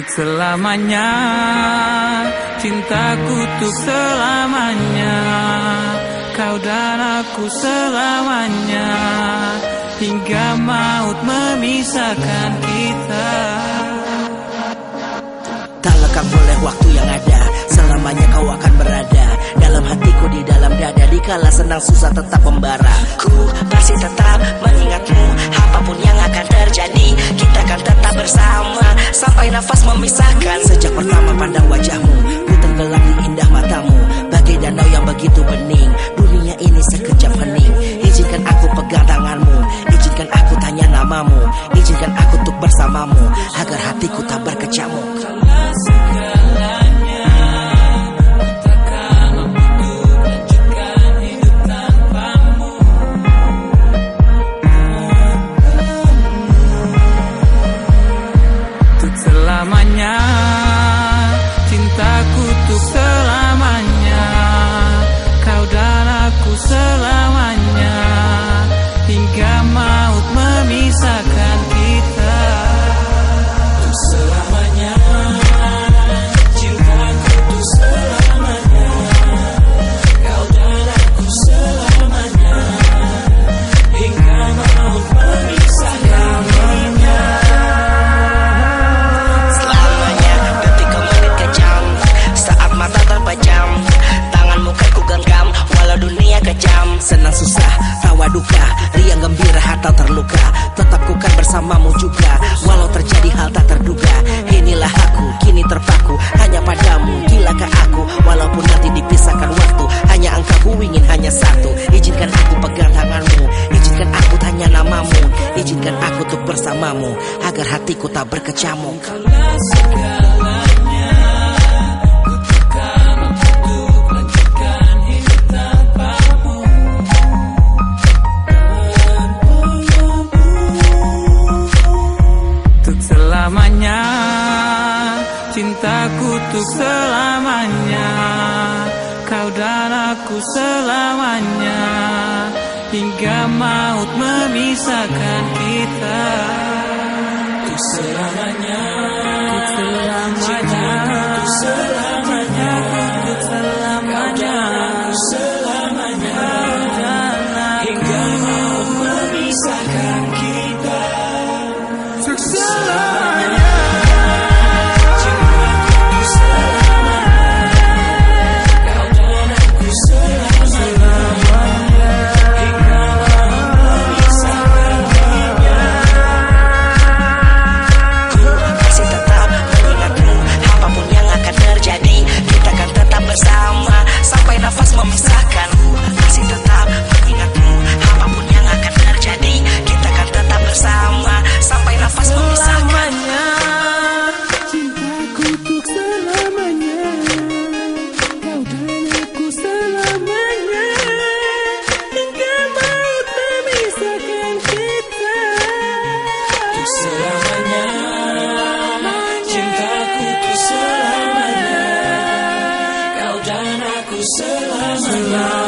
selamanya. Cintaku tuh selamanya. Kau dan aku selamanya. Hingga maut memisahkan kita. Tak lekang oleh waktu yang ada. Selamanya kau akan berada. Dalam hatiku di dalam dada. Dikala senang susah tetap membara. Ku masih tetap mengingatmu. Apa pun yang akan terjadi Sampai nafas memisahkan Sejak pertama pandang wajahmu. Ku tenggelam di indah matamu. Bagai danau yang begitu bening. Dunia ini sekejap hening. Izinkan aku pegang tanganmu. Izinkan aku tanya namamu. Izinkan aku untuk bersamamu. Agar hatiku tak berkecamuk selamanya bersamamu juga Walau terjadi hal tak terduga. Inilah aku, kini terpaku Hanya padamu, gilakah aku? Walaupun nanti dipisahkan waktu Hanya engkau ku ingin hanya satu. Izinkan aku pegang tanganmu Izinkan aku tanya namamu Izinkan aku untuk bersamamu Agar hatiku tak berkecamuk. Segalanya selamanya Cintaku untuk selamanya Kau dan aku selamanya Hingga maut memisahkan kita. Untuk selamanya Untuk selamanya love.